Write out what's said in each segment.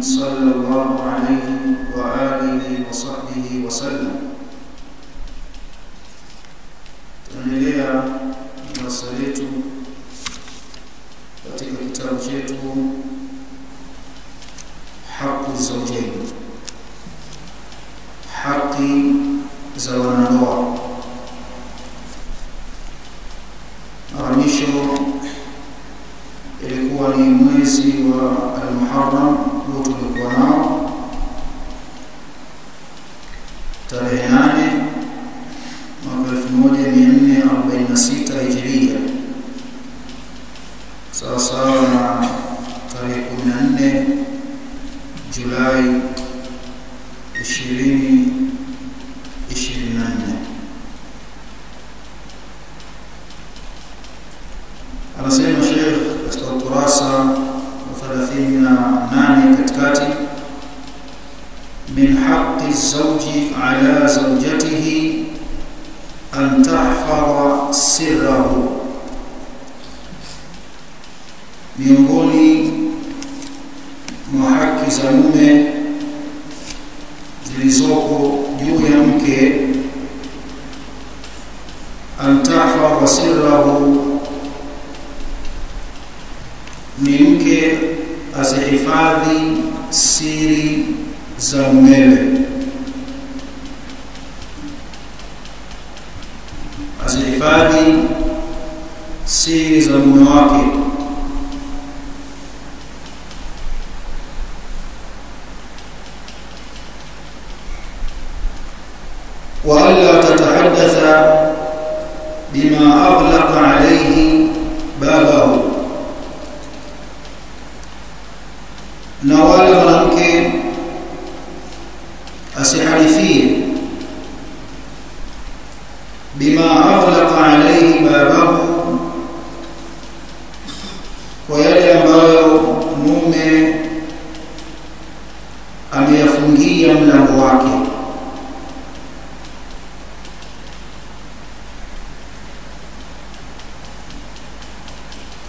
صلى الله عليه miongoni mwa haki za mume وألا تتحدث بما أغلق عليه بابه. نواه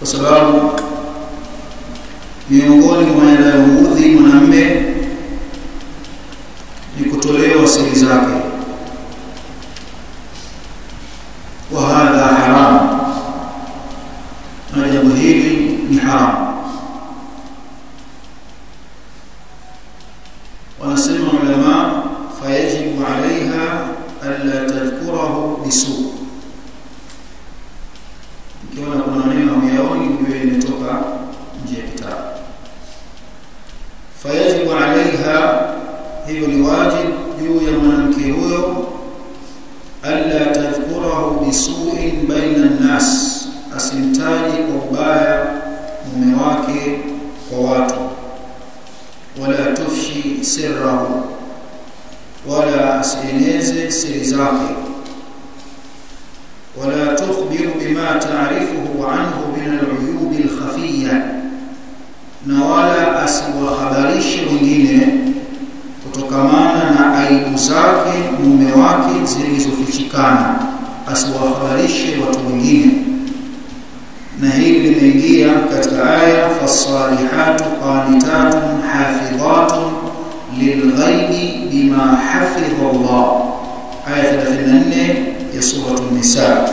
kwa sababu miongoni mwa yanayoudhi mwanamme takwimu zake mume wake zilizofichikana. Asiwahabarishe watu wengine. Na hili limeingia katika aya fasalihatu qanitatun hafidhatun lilghaibi bima hafidha Allah. Aya 34 ya sura an-nisa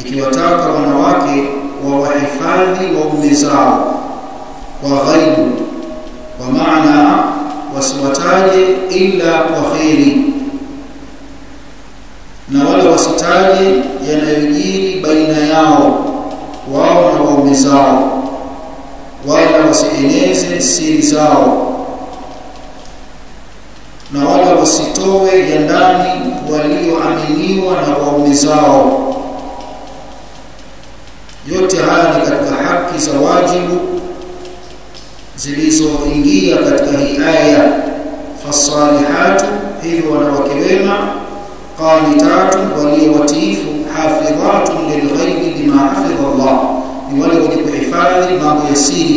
ikiwataka wanawake wa wahifadhi wa ume zao kwa ghaibu kwa maana wasiwataje ila kwa kheri. Na wala wasitaje yanayojiri baina yao wao na waume zao wala wasieneze siri zao. Na wala wasitowe ya ndani walioaminiwa na waume zao. Yote haya ni katika haki za wajibu zilizoingia katika hii aya fasalihatu hivyo wanawake wema qanitatu walio watiifu hafidhatun lilghaibi bima hafidha Allah ni wale wenye kuhifadhi mambo ya siri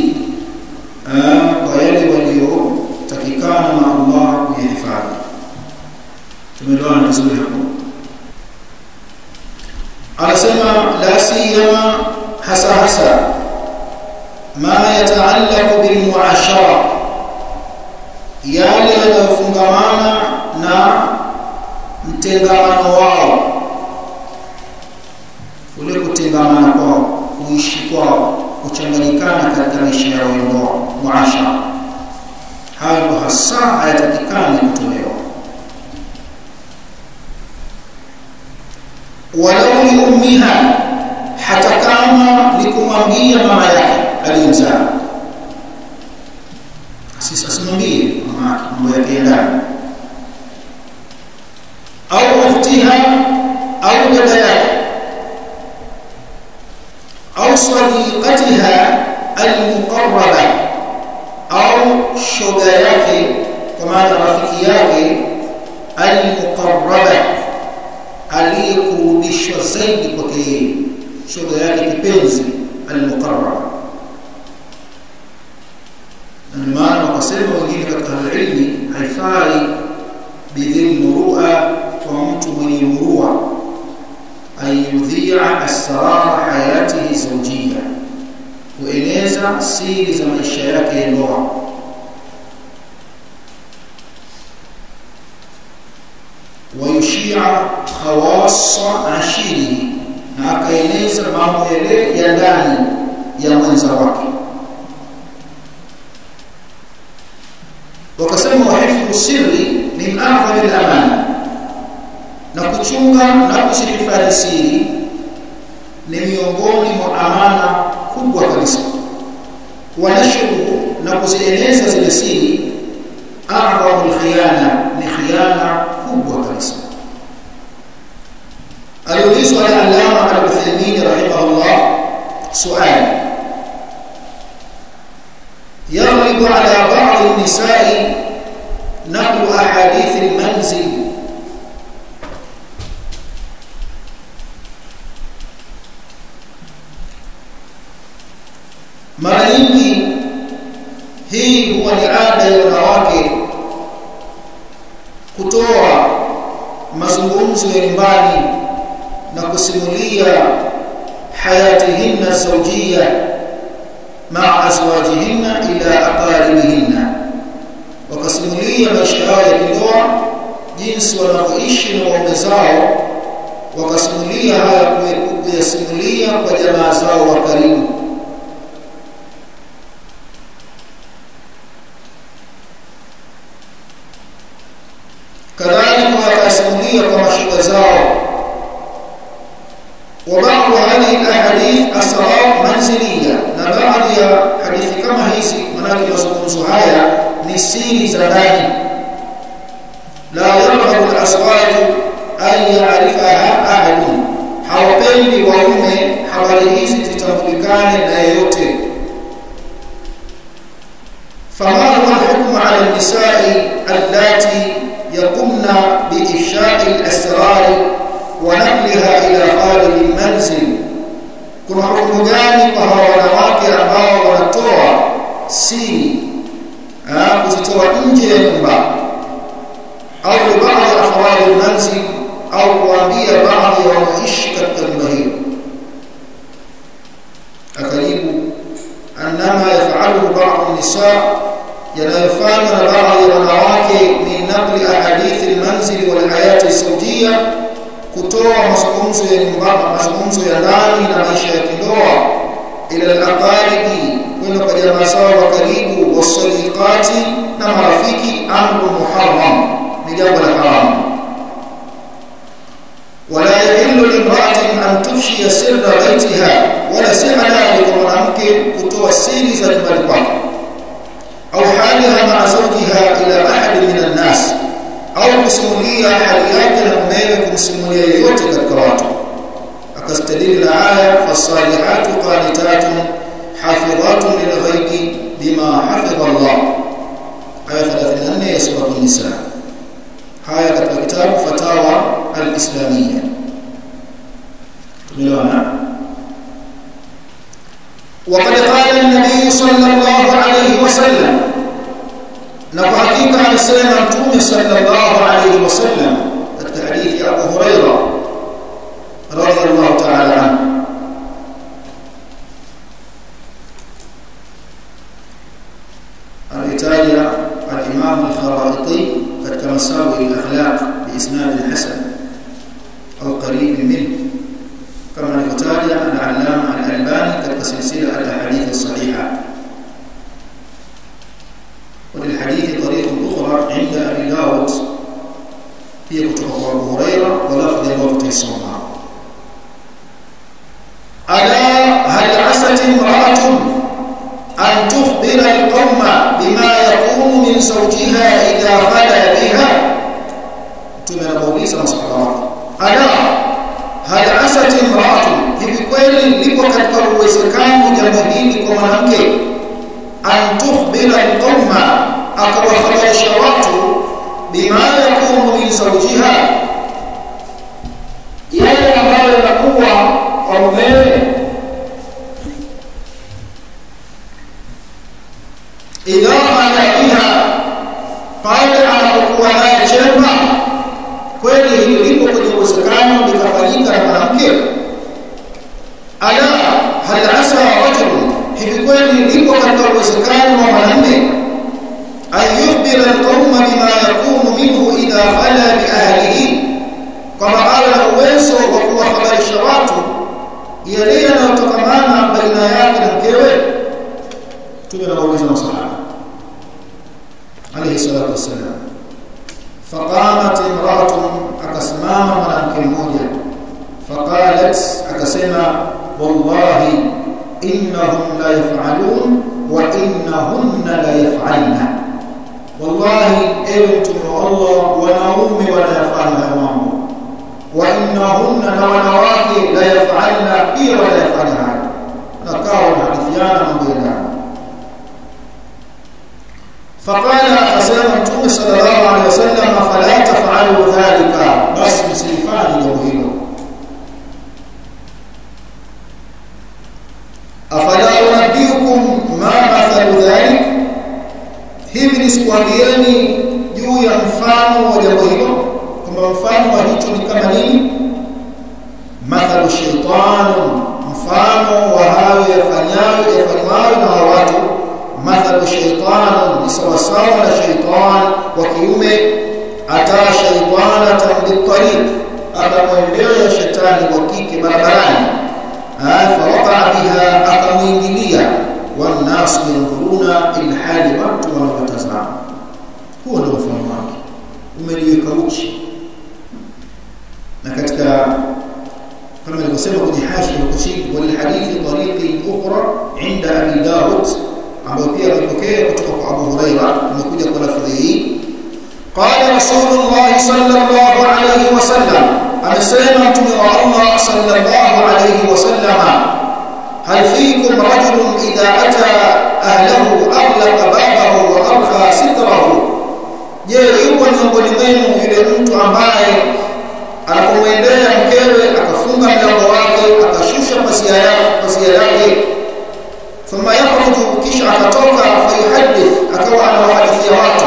ولو لأمها حتى كما لكمامبيا مما يحي الإنساء سيسا سنمبيا أو أختها أو جبيات أو صديقتها المقربة أو شبيات كما ترى في aliyekurudishwa zaidi kwake yeye shoga yake kipenzi almuqarraba na ndio maana wakasema wengine katika ilmi haifai bidhil murua kwa mtu mwenye murua ayudhia asrar hayatihi zawjiyya kueneza siri za maisha yake ya ndoa khawasa ashiri na akaeleza mambo yale ya ndani ya mwenza wake. Wakasema wahifdhu sirri min a'zami al-amana na kuchunga na kuzihifadhi siri ni miongoni mwa amana kubwa kabisa. Wanashuru na kuzieneza zile siri swali يغلب على بعض النساء نقل أحاديث المنزل mara nyingi hii huwa ni ada ya wanawake kutoa mazungumzo ya nyumbani na kusimulia حياتهن الزوجية مع أزواجهن إلى أقاربهن. وقسمولية مشكلاية اللوع جنس ونقعيش ومزاو. وقسمولية هاي قوية سمولية وجمازاو وقريبه فهذا محكوم على النساء اللاتي يقمن بإفشاء الأسرار ونقلها إلى خارج المنزل كن حكم ذلك فهو نواقع ما ونطوع سي وتطوع إنجي ينبع أو لبعض أفراد المنزل أو وعبية بعض ونعيش كالتنبهير أقريب أنما يفعله بعض النساء yanayofanywa na baadhi ya wanawake min naqli ahadithi almanzili wal hayati kutoa mazungumzo ya nyumbani mazungumzo ya ndani na maisha ya kindoa ila al-aqaribi kwenda kwa jamaa zao wa karibu wasadiqati na marafiki amru muharram ni jambo la haramu. Wala yahillu limra'atin an tufshi sirra baitiha wala si kwa mwanamke kutoa siri za nyumbani kwake أو حالها مع زوجها إلى أحد من الناس أو مسؤولية حاليات الأمالك مسؤولية يوتك الكرات أكستدل العالم فالصالحات قانتات حافظات للغيب بما حفظ الله. آية 34 سورة النساء. هاي كتاب فتاوى الإسلامية. تقول له وقد قال النبي صلى الله عليه وسلم نقحقيق عن السلام مكتوم صلى الله عليه وسلم. التحديث أبو هريرة رضي الله تعالى عنه. الإتاليا الإمام الخرائطي قد الأخلاق ajabat imraatu hivi kweli lipo katika uwezekano jambo hili kwa mwanamke? An tukhbira qauma watu bima yakunu min zawjiha hayo mambo wa innahunna na wanawake la yaf'alna pia wanayafanya hayo nakawa wanahadithiana mambo ya ndani فقال أسلم متوم صلى الله عليه وسلم فلا تفعلوا ذلك بس مسلفان جوهيله أفلا أنبئكم ما مثل ذلك hivi nisikuambieni juu ya mfano wa jambo hilo kwamba mfano wa hicho ni kama nini mathalu shaytan mfano wa hayo yafanyayo yafanywayo na watu. Mathalu shaytan ni sawasawa na shaitan wa kiume. Ataa shaytanatan bitariq akamwendea shetani wa kike barabarani. Fawaqa biha akamwingilia wannasu yanzuruna ilhali watu uchi na katika kama nilivyosema kwenye hashi ya kushiki wal hadithi tariqi ukhra inda abi daud ambayo pia amepokea kutoka kwa Abu Huraira imekuja kwa lafzi hii الله صلى الله عليه وسلم amesema mtume wa Allah sallallahu alayhi wasallam hal fiikum rajulun idha ata ahlahu aghlaqa babahu wa arfa sitrahu je yupo miongoni mwenu yule mtu ambaye anapomwendea mkewe akafunga mlango wake akashusha pasia yake pasia yake? Thumma yakhruju kisha akatoka fayuhaddith akawa anawahadithia watu.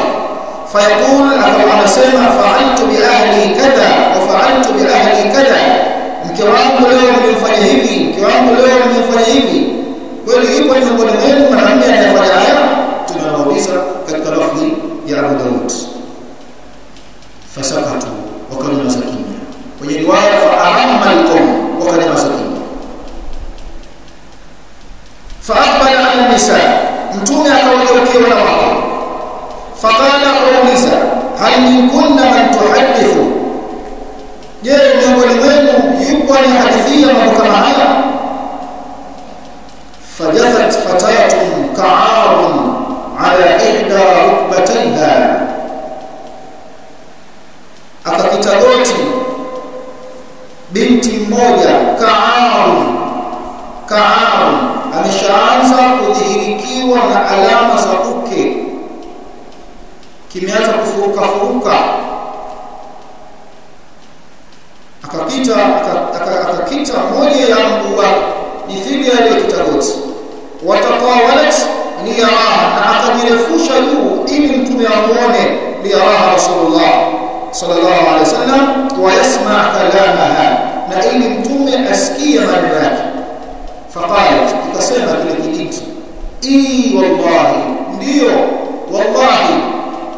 Fayaqul akawa anasema fa'altu bi ahli kadha wa fa'altu bi ahli kadha. Mke wangu leo nimemfanya hivi mke wangu leo nimemfanya hivi. Kweli yupo miongoni mwenu mwanamume anayefanya haya? Tunamuuliza katika lafzi ya Abu Daud fasakatu wakanyamaza kimya. Kwenye riwaya fa wa alqawm wakanyamaza kimya. Fa aqbala ala nisa mtume akawageukia wanawake faqala qawliza hal minkunna man tuhaddithu? Je miongoni mwenu yupo anayehadithia mambo kama haya ليراها رسول الله صلى الله عليه وسلم ويسمع كلامها. ما إن لم تم أسكي من ذاك فقالت تسلمت التي إنت إي والله نيو والله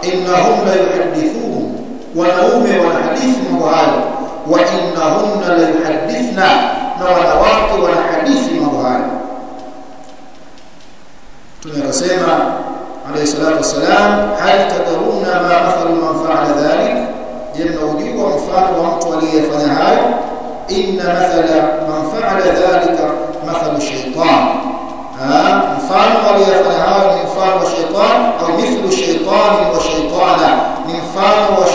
إنهم لا يحدثون. ونوم ونحديث مبهال وإنهم لا يحدثنا نوالواك ونحديث مبهال تنرسيما عليه الصلاة والسلام هل تدرون ما أخر من فعل ذلك؟ جنة وديب ومفعل ولي فنهاي إن مثل من فعل ذلك مثل الشيطان. ها؟ مفعل ولي فنهاي من فعل وشيطان أو مثل الشيطان وشيطان من فعل وشيطان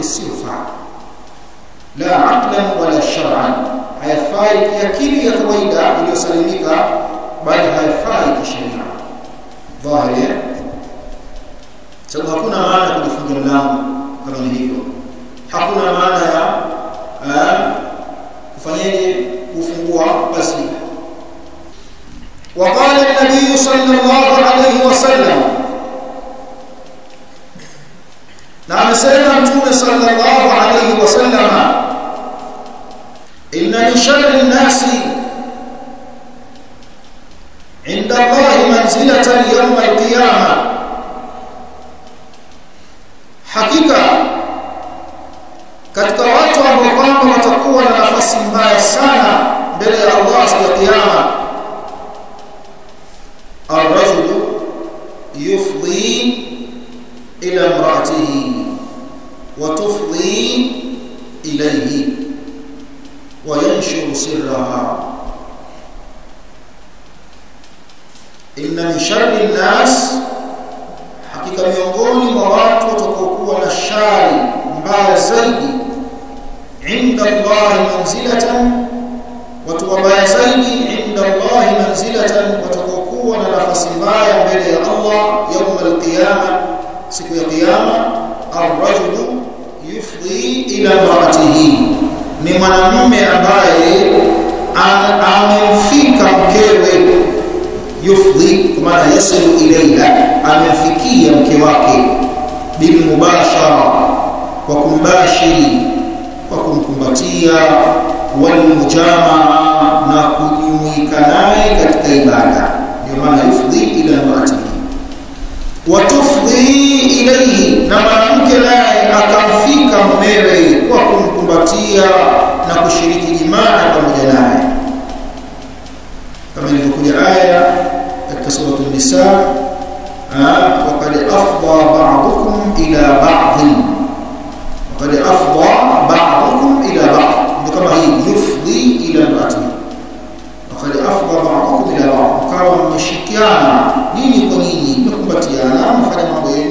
isiyofaa la aqlan wala shar'an, hayafai akili ya kawaida iliyosalimika, bali hayafai kisheria. Dhahiri sababu hakuna maana ya kujifunga mlango kama hivyo, hakuna maana ya eh, kufanyaje kufungua basi. Waqala an-nabiy sallallahu alayhi wasallam نعم سيدنا متوم صلى الله عليه وسلم إن من شر الناس عند الله منزلة يوم القيامة حقيقة na nafasi mbaya sana mbele ya Allah siku ya kiyama inda Allah manzilatan watu wabaya zaidi inda Allah manzilatan watakaokuwa na nafasi mbaya mbele ya Allah يوم القيامه siku ya kiyama ar-rajulu yufdi ila imraatihi ni mwanamume ambaye amemfika mkewe yufdi kwa maana yasilu ilaiha amemfikia mke wake bil mubashara kwa kumbashiri kwa kumkumbatia wal mujamaa na kujumuika naye katika ibada ndio maana yufdi ila imraatihi watufdhi ilayhi na mwanamke naye akamfika mumewe kwa kumkumbatia na kushiriki jimaa pamoja naye kama ilivyokuja aya katika sura an-nisa وقد افضى بعضكم الى بعض وقد افضى إلى بعض ذكر هي يفضي إلى الباطل وقد أفضى بعضكم إلى بعض. وكانوا مشكيانا نيني ونيني نكبتيانا مفعل بين